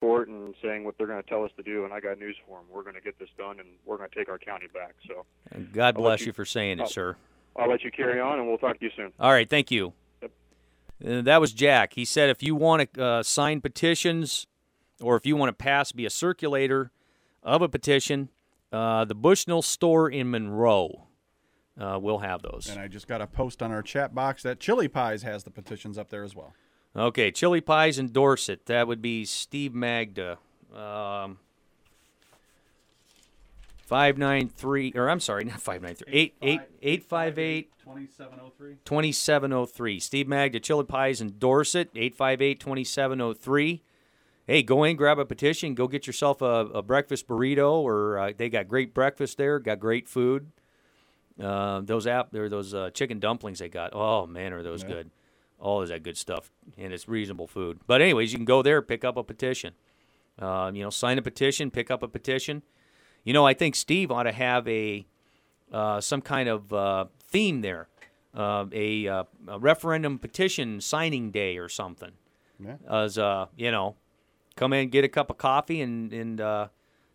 court and saying what they're going to tell us to do. And I got news for them. We're going to get this done, and we're going to take our county back. So And God I'll bless you- you for saying it, I'll- sir. I'll let you carry on, and we'll talk to you soon. All right, thank you. Yep. Uh, that was Jack. He said if you want to uh, sign petitions or if you want to pass, be a circulator of a petition, uh, the Bushnell store in Monroe uh, will have those. And I just got a post on our chat box that Chili Pies has the petitions up there as well. Okay, Chili Pies in Dorset. That would be Steve Magda. Um, 593, or I'm sorry, not 593, 8, 8, 858 2703. 2703. Steve Magda, Chili Pies in Dorset, 858 2703. Hey, go in, grab a petition, go get yourself a, a breakfast burrito, or uh, they got great breakfast there, got great food. Uh, those app, or those uh, chicken dumplings they got. Oh man, are those good? All of that good stuff, and it's reasonable food. But anyways, you can go there, pick up a petition. Uh, you know, sign a petition, pick up a petition. You know, I think Steve ought to have a uh, some kind of uh, theme there, uh, a, uh, a referendum petition signing day or something. Yeah. As uh, you know, come in, get a cup of coffee, and and uh,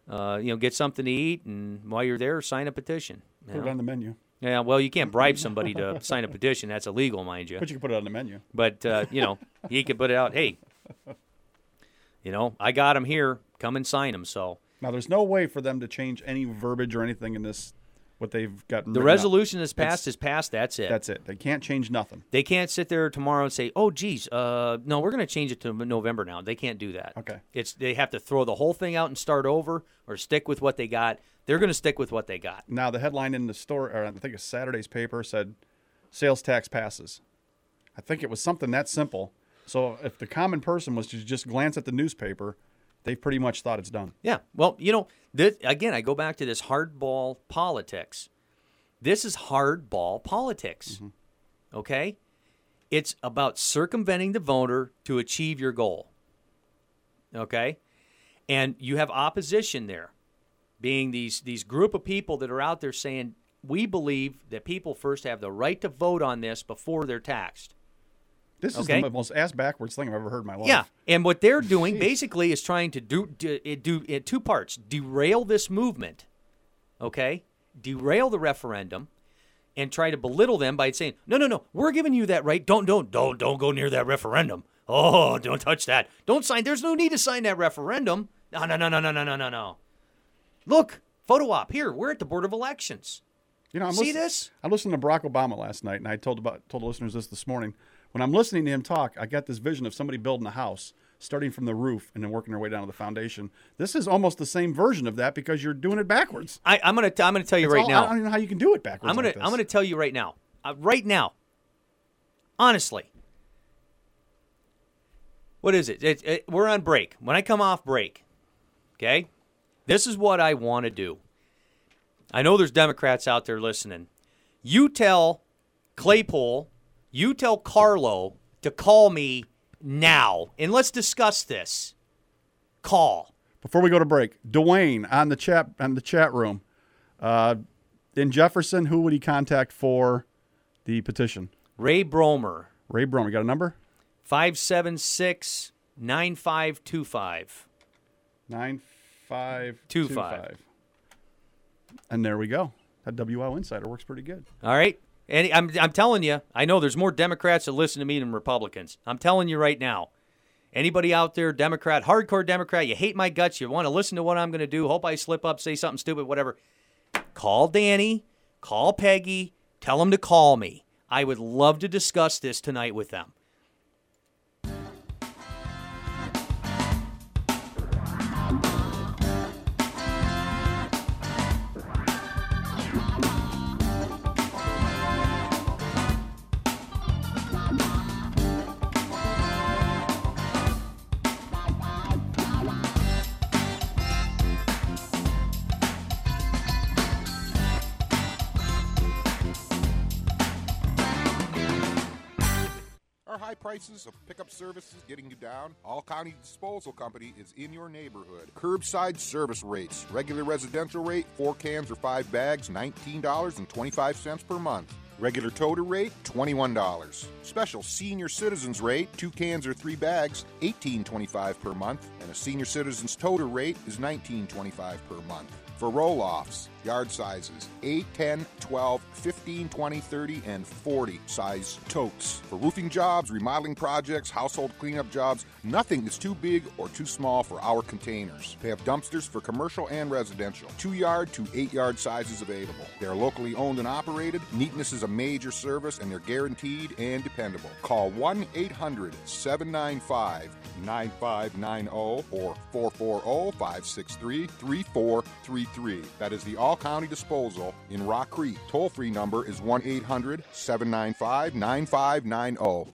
uh, you know, get something to eat, and while you're there, sign a petition. Put it on the menu. Yeah, well, you can't bribe somebody to sign a petition. That's illegal, mind you. But you can put it on the menu. But uh, you know, he could put it out. Hey, you know, I got him here. Come and sign him. So Now, there's no way for them to change any verbiage or anything in this, what they've got. the written up. resolution that's passed It's- is passed. That's it. That's it. They can't change nothing. They can't sit there tomorrow and say, "Oh, geez, uh, no, we're going to change it to November now." They can't do that. Okay. It's they have to throw the whole thing out and start over, or stick with what they got. They're going to stick with what they got. Now, the headline in the store, or I think it's Saturday's paper, said sales tax passes. I think it was something that simple. So if the common person was to just glance at the newspaper, they've pretty much thought it's done. Yeah. Well, you know, this, again, I go back to this hardball politics. This is hardball politics. Mm-hmm. Okay? It's about circumventing the voter to achieve your goal. Okay? And you have opposition there, being these these group of people that are out there saying, "We believe that people first have the right to vote on this before they're taxed." This is the most ass backwards thing I've ever heard in my life. Yeah, and what they're doing basically is trying to do do, it do it two parts: derail this movement, okay, derail the referendum, and try to belittle them by saying, "No, no, no, we're giving you that right. Don't, don't, don't, don't go near that referendum. Oh, don't touch that. Don't sign. There's no need to sign that referendum. No, no, no, no, no, no, no, no, no. Look, photo op here. We're at the board of elections. You know, I'm See listen- this? I listened to Barack Obama last night, and I told about told the listeners this this morning. When I'm listening to him talk, I got this vision of somebody building a house, starting from the roof and then working their way down to the foundation. This is almost the same version of that because you're doing it backwards. I, I'm gonna, t- I'm gonna tell you It's right all- now. I don't even know how you can do it backwards. I'm gonna like. I'm gonna tell you right now, uh, right now, honestly. What is it? It, it? We're on break. When I come off break, okay, this is what I want to do. I know there's Democrats out there listening. You tell Claypool, you tell Carlo to call me now, and let's discuss this. Call. Before we go to break, Dwayne on the chat on the chat room. Uh, in Jefferson, who would he contact for the petition? Ray Bromer, Ray. You got a number? 576 9525. Nine five Two two five. five. And there we go. That WL Insider works pretty good. All right. And I'm, I'm telling you, I know there's more Democrats that listen to me than Republicans. I'm telling you right now. Anybody out there, Democrat, hardcore Democrat, you hate my guts, you want to listen to what I'm going to do, hope I slip up, say something stupid, whatever. Call Danny, call Peggy, tell them to call me. I would love to discuss this tonight with them. Prices of pickup services getting you down? All County Disposal Company is in your neighborhood. Curbside service rates. Regular residential rate, four cans or five bags, $19.25 per month. Regular toter rate, $21. Special senior citizens rate, two cans or three bags, $18.25 per month, and a senior citizens toter rate is $19.25 per month. For roll offs, yard sizes 8, 10, 12, 15, 20, 30, and 40 size totes. For roofing jobs, remodeling projects, household cleanup jobs, nothing is too big or too small for our containers. They have dumpsters for commercial and residential, 2 yard to 8 yard sizes available. They are locally owned and operated. Neatness is a major service and they're guaranteed and dependable. Call 1 800 795 9590 or 440 563 3433. That is the All County Disposal in Rock Creek. Toll free number is 1 800 795 9590.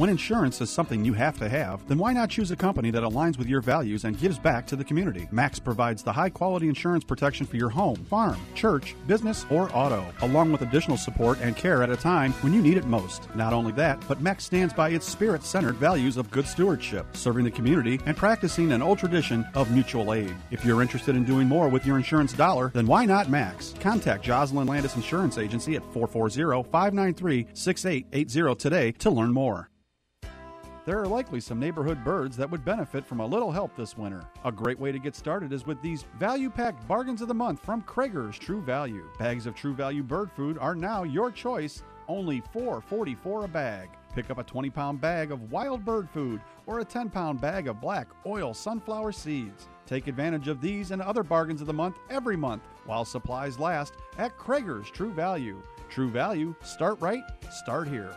When insurance is something you have to have, then why not choose a company that aligns with your values and gives back to the community? Max provides the high quality insurance protection for your home, farm, church, business, or auto, along with additional support and care at a time when you need it most. Not only that, but Max stands by its spirit centered values of good stewardship, serving the community, and practicing an old tradition of mutual aid. If you're interested in doing more with your insurance dollar, then why not Max? Contact Jocelyn Landis Insurance Agency at 440 593 6880 today to learn more. There are likely some neighborhood birds that would benefit from a little help this winter. A great way to get started is with these value packed bargains of the month from Krager's True Value. Bags of True Value bird food are now your choice, only $4.44 a bag. Pick up a 20 pound bag of wild bird food or a 10 pound bag of black oil sunflower seeds. Take advantage of these and other bargains of the month every month while supplies last at Krager's True Value. True Value, start right, start here.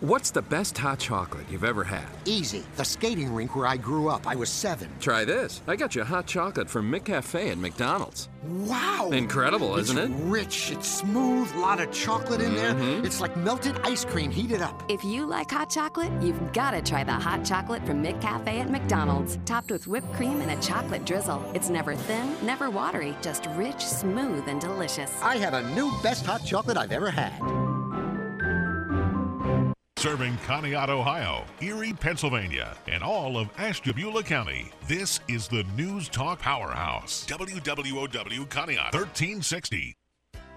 What's the best hot chocolate you've ever had? Easy. The skating rink where I grew up. I was seven. Try this. I got you hot chocolate from McCafe at McDonald's. Wow. Incredible, it's isn't it? rich, it's smooth, a lot of chocolate in there. Mhm. It's like melted ice cream heated up. If you like hot chocolate, you've got to try the hot chocolate from McCafe at McDonald's. Topped with whipped cream and a chocolate drizzle. It's never thin, never watery, just rich, smooth, and delicious. I have a new best hot chocolate I've ever had. Serving Conneaut, Ohio, Erie, Pennsylvania, and all of Ashtabula County. This is the News Talk Powerhouse. WWOW Conneaut 1360.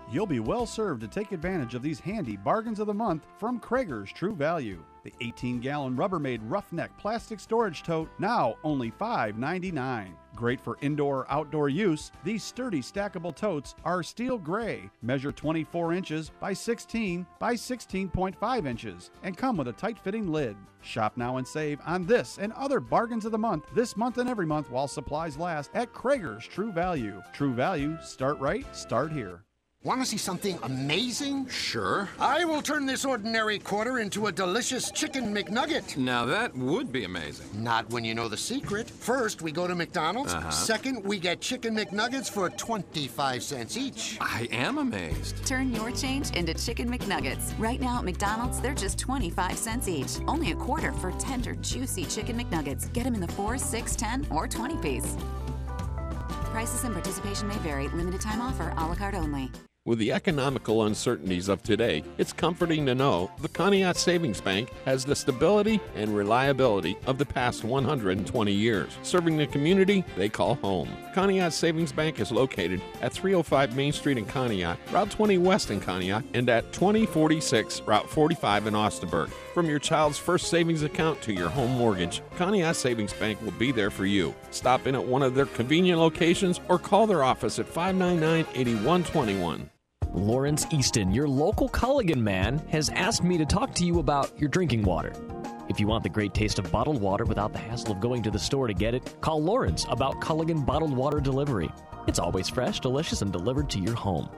You'll be well served to take advantage of these handy bargains of the month from Krager's True Value. The 18 gallon Rubbermaid Roughneck plastic storage tote, now only $5.99. Great for indoor or outdoor use, these sturdy stackable totes are steel gray, measure 24 inches by 16 by 16.5 inches, and come with a tight fitting lid. Shop now and save on this and other bargains of the month this month and every month while supplies last at Krager's True Value. True Value, start right, start here. Want to see something amazing? Sure. I will turn this ordinary quarter into a delicious chicken McNugget. Now that would be amazing. Not when you know the secret. First, we go to McDonald's. Uh-huh. Second, we get chicken McNuggets for 25 cents each. I am amazed. Turn your change into Chicken McNuggets. Right now at McDonald's, they're just 25 cents each. Only a quarter for tender, juicy Chicken McNuggets. Get them in the 4, 6, 10, or 20 piece. Prices and participation may vary. Limited time offer, a la carte only. With the economical uncertainties of today, it's comforting to know the Conneaut Savings Bank has the stability and reliability of the past 120 years, serving the community they call home. Conneaut Savings Bank is located at 305 Main Street in Conneaut, Route 20 West in Conneaut, and at 2046 Route 45 in Austinburg. From your child's first savings account to your home mortgage, Conneaut Savings Bank will be there for you. Stop in at one of their convenient locations or call their office at 599 8121. Lawrence Easton, your local Culligan man, has asked me to talk to you about your drinking water. If you want the great taste of bottled water without the hassle of going to the store to get it, call Lawrence about Culligan Bottled Water Delivery. It's always fresh, delicious, and delivered to your home.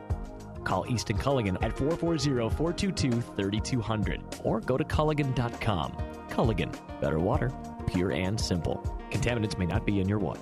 Call Easton Culligan at 440 422 3200 or go to Culligan.com. Culligan, better water, pure and simple. Contaminants may not be in your water.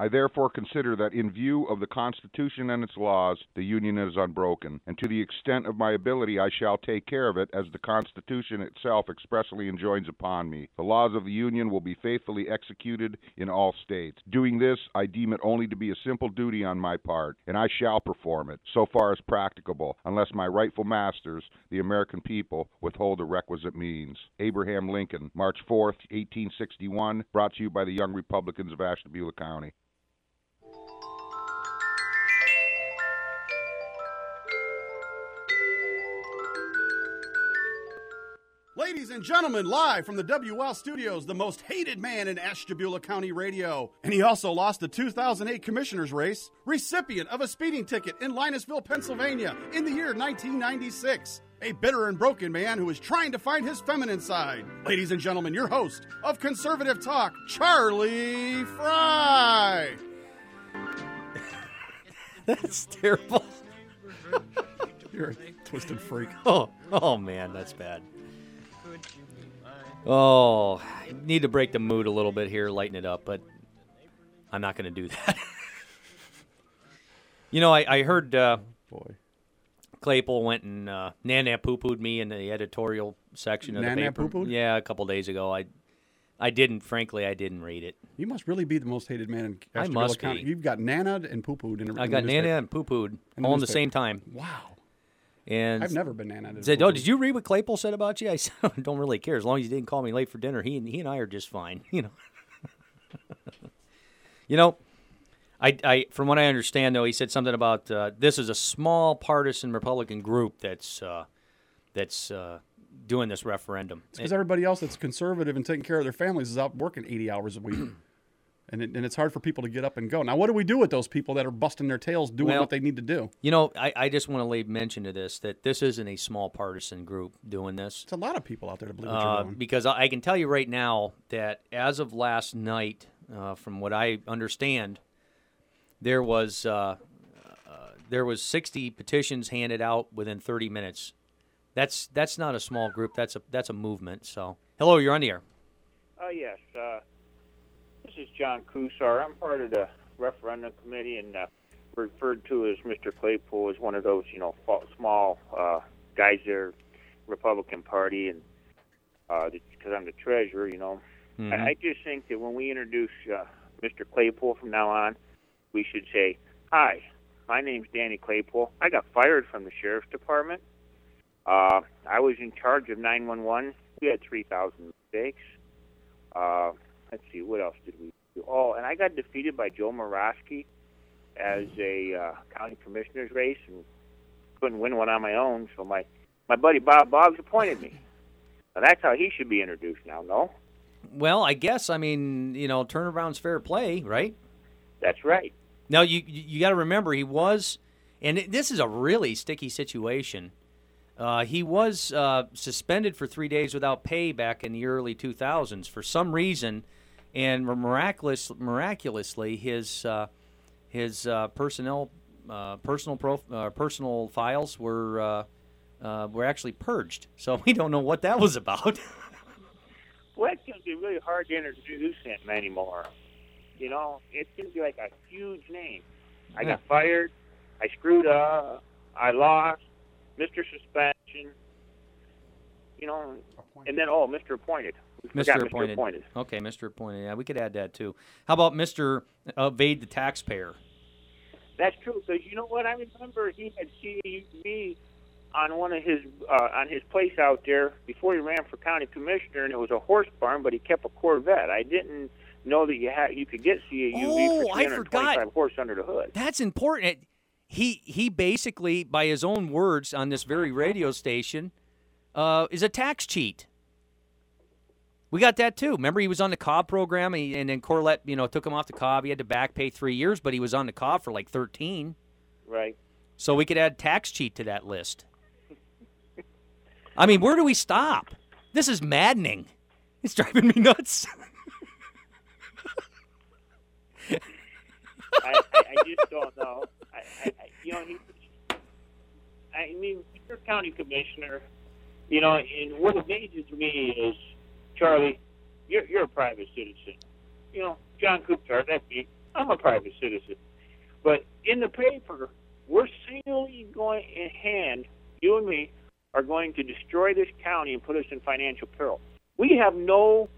I therefore consider that in view of the Constitution and its laws, the Union is unbroken, and to the extent of my ability I shall take care of it as the Constitution itself expressly enjoins upon me. The laws of the Union will be faithfully executed in all states. Doing this, I deem it only to be a simple duty on my part, and I shall perform it, so far as practicable, unless my rightful masters, the American people, withhold the requisite means. Abraham Lincoln, March 4, 1861, brought to you by the Young Republicans of Ashtabula County. Ladies and gentlemen, live from the WL studios, the most hated man in Ashtabula County radio. And he also lost the 2008 commissioner's race, recipient of a speeding ticket in Linesville, Pennsylvania in the year 1996. A bitter and broken man who is trying to find his feminine side. Ladies and gentlemen, your host of Conservative Talk, Charlie Fry. That's terrible. You're a twisted freak. Oh, oh man, that's bad. Oh, need to break the mood a little bit here, lighten it up, but I'm not going to do that. you know, I, I heard uh, boy Claypool went and uh, nana poo pooed me in the editorial section of the Nana paper. poo-pooed? Yeah, a couple days ago. I I didn't. Frankly, I didn't read it. You must really be the most hated man in I Ashtabula must County. be. You've got nana and poo pooed in a I got the nana and poo pooed all in the same time. Wow. And I've never been nana. Said, oh, did you read what Claypool said about you? I said, I don't really care as long as you didn't call me late for dinner. He and he and I are just fine. You know. you know, I, I from what I understand though, he said something about uh, this is a small partisan Republican group that's uh, that's uh, doing this referendum. It's because everybody else that's conservative and taking care of their families is out working 80 hours a week. And, it, and it's hard for people to get up and go. Now, what do we do with those people that are busting their tails doing Well, what they need to do? You know, I, I just want to lay mention to this that this isn't a small partisan group doing this. It's a lot of people out there to believe what Uh, you're doing. because I I can tell you right now that as of last night, uh, from what I understand, there was uh, uh, there was 60 petitions handed out within 30 minutes. That's that's not a small group. That's a that's a movement. So, hello, you're on the air. Uh, yes. Uh, this is John Kusar. I'm part of the referendum committee and uh, referred to as Mr. Claypool as one of those, you know, fa- small uh, guys there, Republican Party, and because I'm the treasurer, you know. Mhm. I, I just think that when we introduce uh, Mr. Claypool from now on, we should say, "Hi, my name's Danny Claypool. I got fired from the sheriff's department. Uh, I was in charge of 911. We had 3,000 mistakes. Uh, let's see, what else did we do? Oh, and I got defeated by Joe Moroski as a uh, county commissioner's race and couldn't win one on my own. So my my buddy Bob Boggs appointed me. Now that's how he should be introduced now. No, Well, I guess I mean you know turnaround's fair play, right? that's right. Now you you, got to remember he was, and this is a really sticky situation. Uh, he was uh, suspended for three days without pay back in the early 2000s for some reason, and miraculous, miraculously his uh, his uh, personnel uh, personal prof, uh, personal files were uh, uh, were actually purged. So we don't know what that was about. Well, it's going to be really hard to introduce him anymore. You know, it's going to be like a huge name. I got fired. I screwed up. I lost. Mr. Suspension. you know, and then oh, Mr. Appointed. We forgot Mr. Mr. Appointed. Appointed. Okay, Mr. Appointed. Yeah, we could add that too. How about Mr. Evade the Taxpayer? That's true because you know what? I remember he had CAUV on one of his uh, on his place out there before he ran for county commissioner, and it was a horse barn, but he kept a Corvette. I didn't know that you had you could get CAUV Oh, for I 325 forgot. horse under the hood. That's important. He he basically, by his own words on this very radio station, uh, is a tax cheat. We got that too. Remember, he was on the Cobb program, and, and then Corlett, you know, took him off the Cobb. He had to back pay three years, but he was on the Cobb for like thirteen. Right. So we could add tax cheat to that list. I mean, where do we stop? This is maddening. It's driving me nuts. I, I, I just don't know. I, I, I you know, he, I mean, you're county commissioner, you know, and what amazes me is, Charlie, you're, you're a private citizen. You know, John Kupchar, that's me. I'm a private citizen. But in the paper, we're singly going in hand, you and me, are going to destroy this county and put us in financial peril. We have no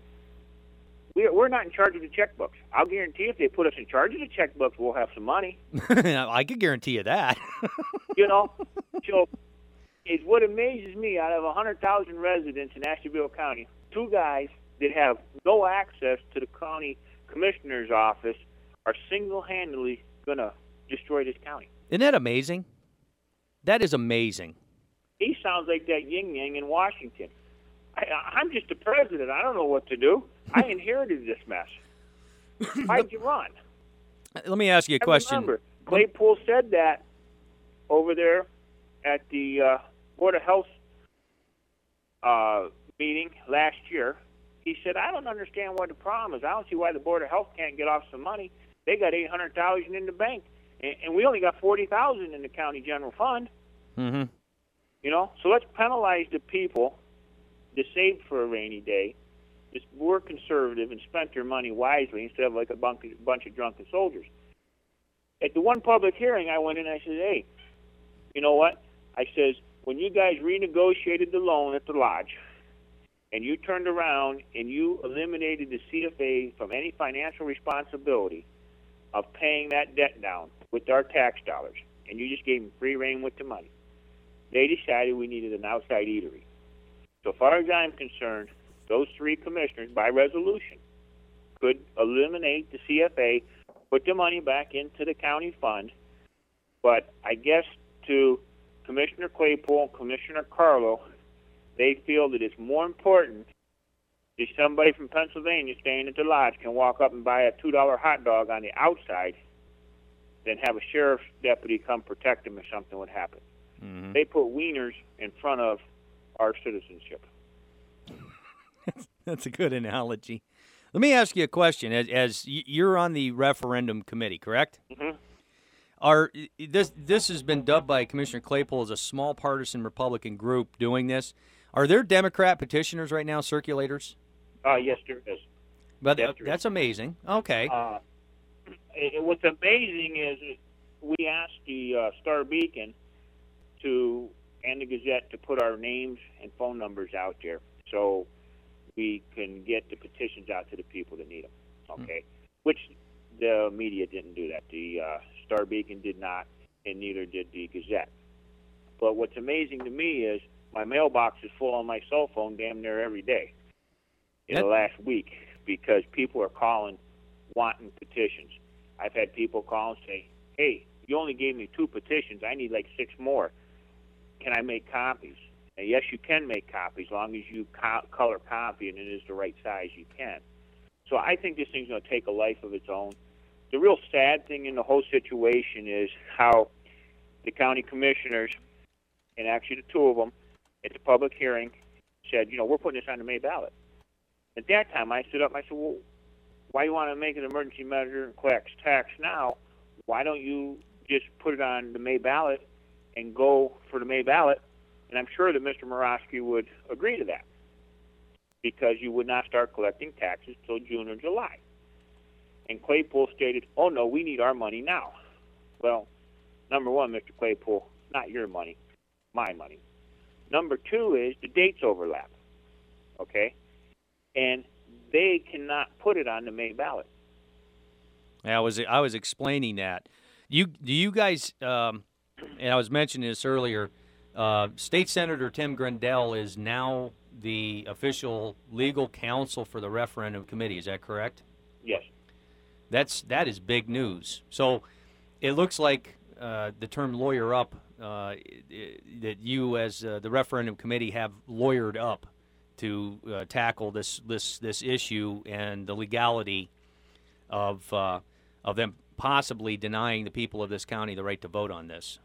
we're, we're not in charge of the checkbooks. I'll guarantee if they put us in charge of the checkbooks, we'll have some money. I could guarantee you that. You know, so it's what amazes me. Out of a hundred thousand residents in Ashtabula County, two guys that have no access to the county commissioner's office are single-handedly going to destroy this county. Isn't that amazing? That is amazing. He sounds like that yin yang in Washington. I, I'm just the president. I don't know what to do. I inherited this mess. Why'd you run? Let me ask you a I question. Remember, Claypool said that over there at the uh, Board of Health uh, meeting last year. He said, "I don't understand what the problem is. I don't see why the Board of Health can't get off some money. They got eight hundred thousand in the bank, and, and we only got forty thousand in the county general fund. Mm-hmm. You know, so let's penalize the people that saved for a rainy day, just were conservative and spent their money wisely instead of like a bunch, bunch of drunken soldiers. At the one public hearing, I went in and I said, hey, you know what? I says, when you guys renegotiated the loan at the lodge and you turned around and you eliminated the CFA from any financial responsibility of paying that debt down with our tax dollars, and you just gave them free reign with the money, they decided we needed an outside eatery. So far as I'm concerned, those three commissioners, by resolution, could eliminate the CFA, put the money back into the county fund. But I guess to Commissioner Claypool and Commissioner Carlo, they feel that it's more important that somebody from Pennsylvania staying at the lodge can walk up and buy a $2 hot dog on the outside than have a sheriff's deputy come protect them if something would happen. Mm-hmm. They put wieners in front of our citizenship. That's a good analogy. Let me ask you a question. As, as you're on the referendum committee, correct? Mhm. Are this this has been dubbed by Commissioner Claypool as a small partisan Republican group doing this? Are there Democrat petitioners right now, circulators? Uh, yes, there is. But Yes, there is. that's amazing. Okay. Uh, and what's amazing is we asked the uh, Star Beacon to and the Gazette to put our names and phone numbers out there so we can get the petitions out to the people that need them. Okay, which the media didn't do that. The uh, Star Beacon did not, and neither did the Gazette. But what's amazing to me is my mailbox is full on my cell phone damn near every day in the last week because people are calling wanting petitions. I've had people call and say, "Hey, you only gave me two petitions. I need like six more. Can I make copies?" And yes, you can make copies, as long as you co- color copy and it is the right size. You can. So I think this thing's going to take a life of its own. The real sad thing in the whole situation is how the county commissioners, and actually the two of them, at the public hearing, said, "You know, we're putting this on the May ballot." At that time, I stood up and I said, "Well, why you want to make an emergency measure and collect tax now? Why don't you just put it on the May ballot and go for the May ballot?" And I'm sure that Mr. Moroski would agree to that because you would not start collecting taxes till June or July. And Claypool stated, "Oh no, we need our money now." Well, number one, Mr. Claypool, not your money, my money. Number two is the dates overlap. okay? And they cannot put it on the May ballot. I was I was explaining that. You do you guys? Um, and I was mentioning this earlier. Uh, State Senator Tim Grendell is now the official legal counsel for the referendum committee. Is that correct? Yes. That's that is big news. So it looks like uh, the term "lawyer up" uh, that you, as uh, the referendum committee, have lawyered up to uh, tackle this this this issue and the legality of uh, of them possibly denying the people of this county the right to vote on this.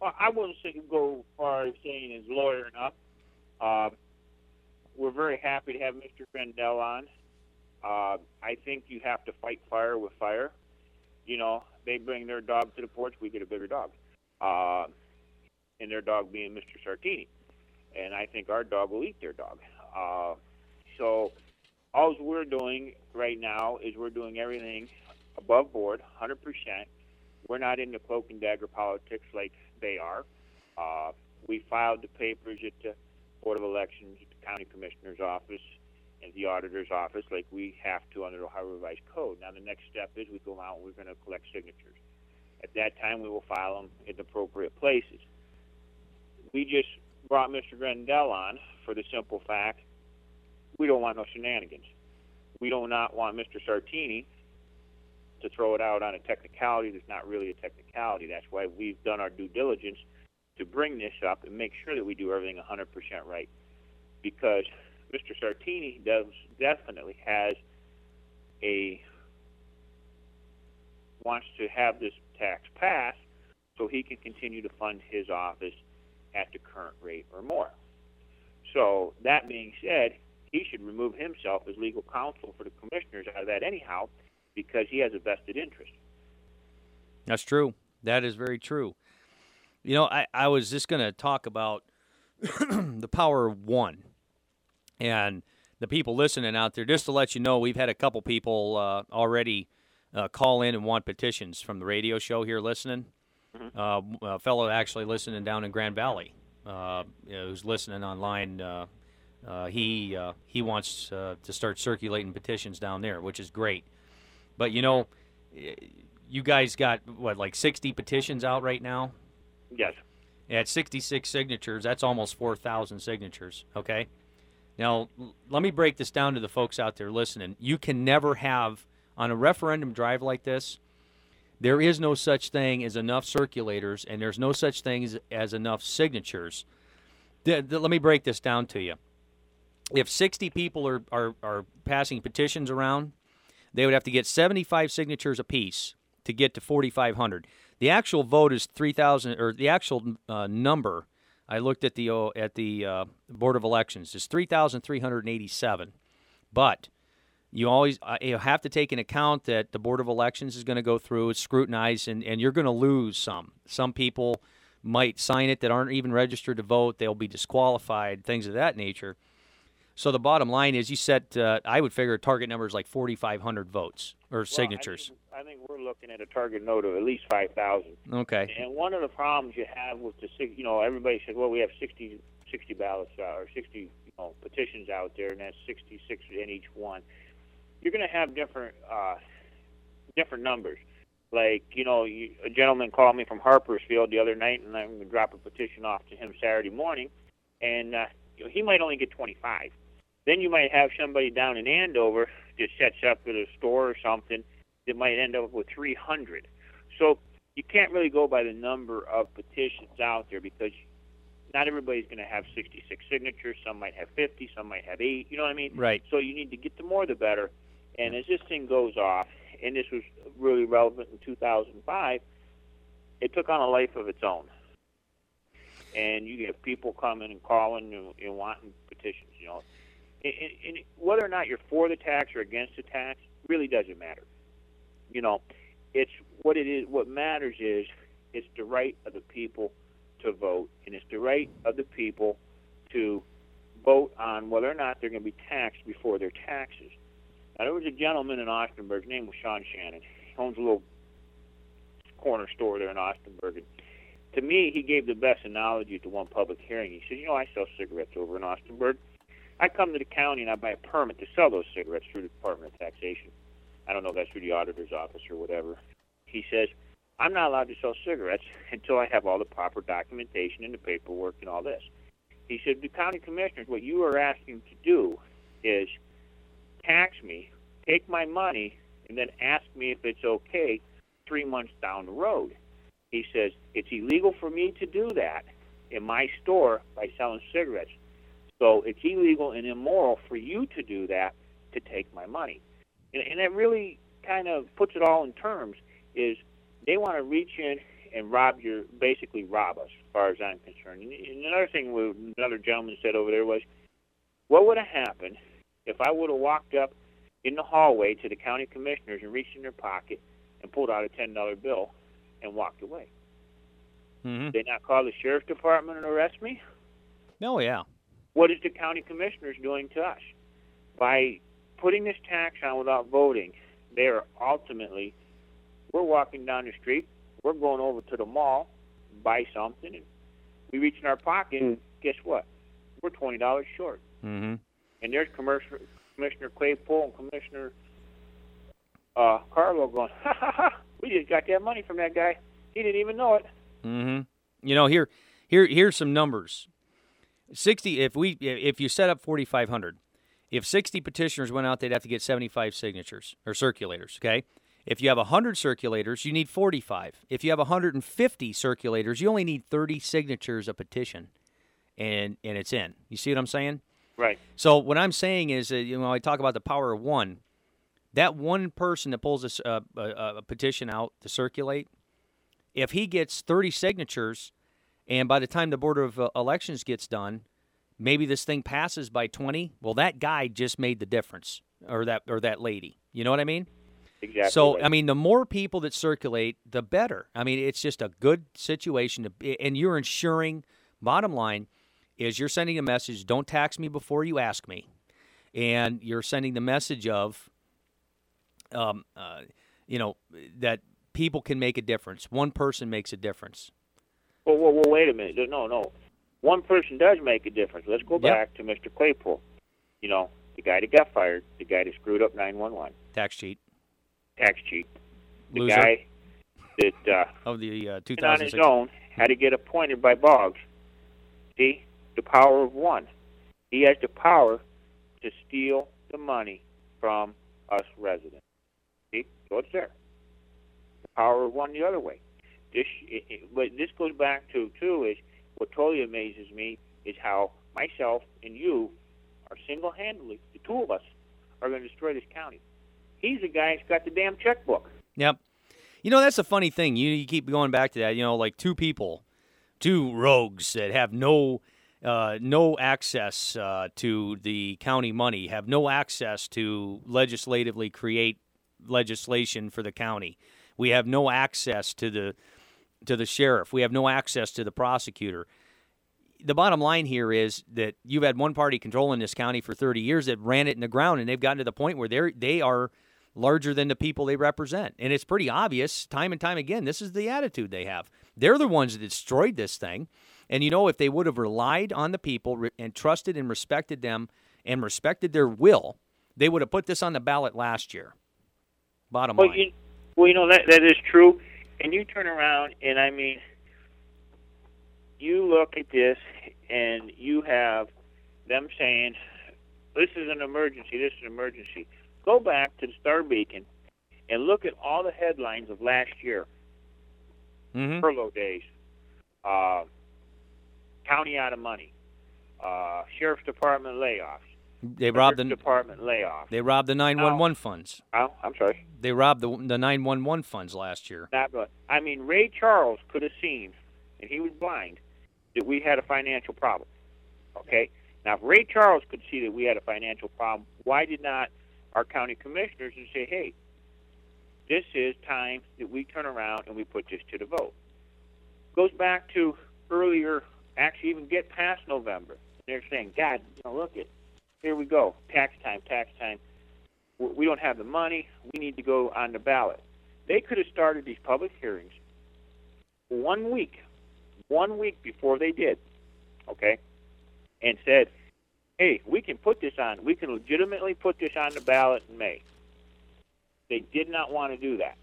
Well, I wouldn't say go far as saying is lawyering up. Uh, we're very happy to have Mr. Grendell on. Uh, I think you have to fight fire with fire. You know, they bring their dog to the porch, we get a bigger dog. And their dog being Mr. Sartini. And I think our dog will eat their dog. Uh, so all we're doing right now is we're doing everything above board, 100%. We're not into cloak and dagger politics like they are. Uh, we filed the papers at the Board of Elections, at the County Commissioner's office, and the Auditor's office like we have to under the Ohio Revised Code. Now, the next step is we go out and we're going to collect signatures. At that time, we will file them in the appropriate places. We just brought Mr. Grendell on for the simple fact we don't want no shenanigans. We do not want Mr. Sartini to throw it out on a technicality that's not really a technicality. That's why we've done our due diligence to bring this up and make sure that we do everything 100% right. Because Mr. Sartini does definitely has a wants to have this tax passed so he can continue to fund his office at the current rate or more. So that being said, he should remove himself as legal counsel for the commissioners out of that anyhow because he has a vested interest. That's true. That is very true. You know, I, I was just going to talk about the power of one and the people listening out there. Just to let you know, we've had a couple people uh, already uh, call in and want petitions from the radio show here listening. Mm-hmm. Uh, a fellow actually listening down in Grand Valley uh, who's listening online. Uh, uh, he he wants to start circulating petitions down there, which is great. But you know, you guys got what like 60 petitions out right now? Yes. At 66 signatures, that's almost 4,000 signatures. Okay. Now, let me break this down to the folks out there listening. You can never have on a referendum drive like this. There is no such thing as enough circulators, and there's no such thing as, enough signatures. The, the, let me break this down to you. If 60 people are, are, are passing petitions around, they would have to get 75 signatures apiece to get to 4,500. The actual vote is 3,000, or the actual uh, number. I looked at the uh, at the uh, Board of Elections is 3,387, but you always uh, you have to take in account that the Board of Elections is going to go through, scrutinize, and, and you're going to lose some. Some people might sign it that aren't even registered to vote. They'll be disqualified, things of that nature. So the bottom line is, you set. Uh, I would figure a target number is like 4,500 votes or well, signatures. I think, I think, we're looking at a target note of at least 5,000. Okay. And one of the problems you have with the, you know, everybody says, well, we have 60, 60 ballots uh, or 60 you know, petitions out there, and that's 66 in each one. You're going to have different uh, different numbers. Like, you know, you, a gentleman called me from Harpersfield the other night, and I'm going to drop a petition off to him Saturday morning, and uh, you know, he might only get 25 then you might have somebody down in Andover that sets up at a store or something that might end up with 300. So you can't really go by the number of petitions out there because not everybody's going to have 66 signatures. Some might have 50, some might have 8. You know what I mean? Right. So you need to get the more the better. And as this thing goes off, and this was really relevant in 2005, it took on a life of its own. And you get people coming and calling and, and wanting petitions. You know, and, and whether or not you're for the tax or against the tax really doesn't matter. You know, it's what it is. What matters is it's the right of the people to vote, and it's the right of the people to vote on whether or not they're going to be taxed before their taxes. Now, there was a gentleman in Austinburg. His name was Sean Shannon. He owns a little corner store there in Austinburg. And to me, he gave the best analogy to one public hearing. He said, "You know, I sell cigarettes over in Austinburg." I come to the county and I buy a permit to sell those cigarettes through the Department of Taxation. I don't know if that's through the auditor's office or whatever. He says, I'm not allowed to sell cigarettes until I have all the proper documentation and the paperwork and all this. He said, the county commissioners, what you are asking to do is tax me, take my money, and then ask me if it's okay three months down the road. He says, it's illegal for me to do that in my store by selling cigarettes. So it's illegal and immoral for you to do that to take my money. And, and that really kind of puts it all in terms is they want to reach in and rob your, basically rob us, as far as I'm concerned. And, another thing another gentleman said over there was, what would have happened if I would have walked up in the hallway to the county commissioners and reached in their pocket and pulled out a ten dollar bill and walked away? Mm-hmm. They not call the sheriff's department and arrest me? No, yeah. What is the county commissioners doing to us? By putting this tax on without voting, they are ultimately, we're walking down the street, we're going over to the mall, buy something, and we reach in our pocket, and guess what? We're twenty dollars short. Mm-hmm. And there's Commissioner, Commissioner Claypool and Commissioner uh, Carlo going, ha ha ha, we just got that money from that guy. He didn't even know it. Mm-hmm. You know, here, here, here's some numbers. Sixty. If we, if you set up forty five hundred, if sixty petitioners went out, they'd have to get seventy five signatures or circulators. Okay. If you have 100 circulators, you need 45. If you have 150 circulators, you only need 30 signatures a petition, and and it's in. You see what I'm saying? Right. So what I'm saying is, uh, you know, I talk about the power of one. That one person that pulls a, a, a petition out to circulate, if he gets 30 signatures, and by the time the Board of uh, Elections gets done, maybe this thing passes by 20. Well, that guy just made the difference, or that or that lady. You know what I mean? Exactly. So, right. I mean, the more people that circulate, the better. I mean, it's just a good situation, to, be, and you're ensuring. Bottom line is, you're sending a message: "Don't tax me before you ask me," and you're sending the message of, um, uh, you know, that people can make a difference. One person makes a difference. Well, well, well, wait a minute. No, no. One person does make a difference. Let's go Yep. back to Mr. Claypool. You know, the guy that got fired, the guy that screwed up 911, Tax cheat tax cheat, the Loser. guy that uh, of the uh, on his own had to get appointed by Boggs. See, the power of one. He has the power to steal the money from us residents. See, so it's there. The power of one the other way. This, it, it, but this goes back to too is what totally amazes me is how myself and you are single-handedly, the two of us, are going to destroy this county. He's the guy that's got the damn checkbook. Yep. You know, that's a funny thing. You, you keep going back to that. You know, like two people, two rogues that have no uh, no access uh, to the county money, have no access to legislatively create legislation for the county. We have no access to the to the sheriff. We have no access to the prosecutor. The bottom line here is that you've had one party controlling this county for 30 years that ran it in the ground, and they've gotten to the point where they're they are larger than the people they represent. And it's pretty obvious, time and time again, this is the attitude they have. They're the ones that destroyed this thing. And you know, if they would have relied on the people and trusted and respected them and respected their will, they would have put this on the ballot last year. Bottom Well, line. you, well, you know that that is true. And you turn around, and I mean, you look at this, and you have them saying, "This is an emergency. This is an emergency." Go back to the Star Beacon and look at all the headlines of last year. Mm-hmm. Furlough days, uh, county out of money, uh, sheriff's department layoffs, They robbed the department layoffs. they robbed the 911 funds. Oh, I'm sorry. They robbed the the 911 funds last year. Not, but I mean, Ray Charles could have seen, and he was blind, that we had a financial problem. Okay, now if Ray Charles could see that we had a financial problem, why did not our county commissioners and say, "Hey, this is time that we turn around and we put this to the vote"? Goes back to earlier, actually, even get past November. They're saying, "God, you know, look at here we go, tax time, tax time." we- we don't have the money. We need to go on the ballot. They could have started these public hearings one week, one week before they did, okay, and said, hey, we can put this on. We can legitimately put this on the ballot in May. They did not want to do that.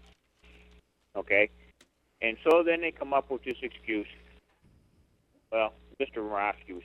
Okay? And so then they come up with this excuse. Well, Mr. Morofsky was